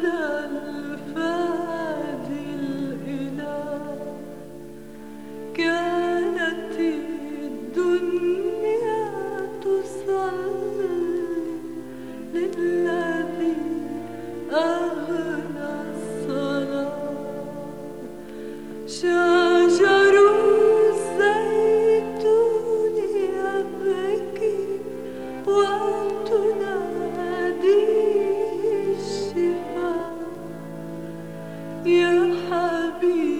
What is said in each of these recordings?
da حبيبي.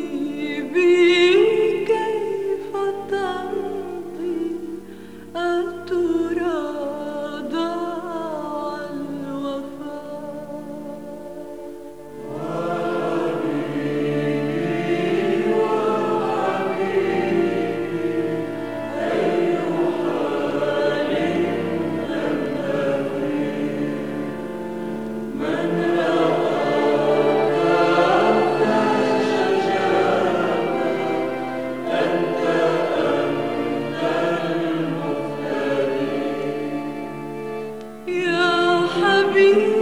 be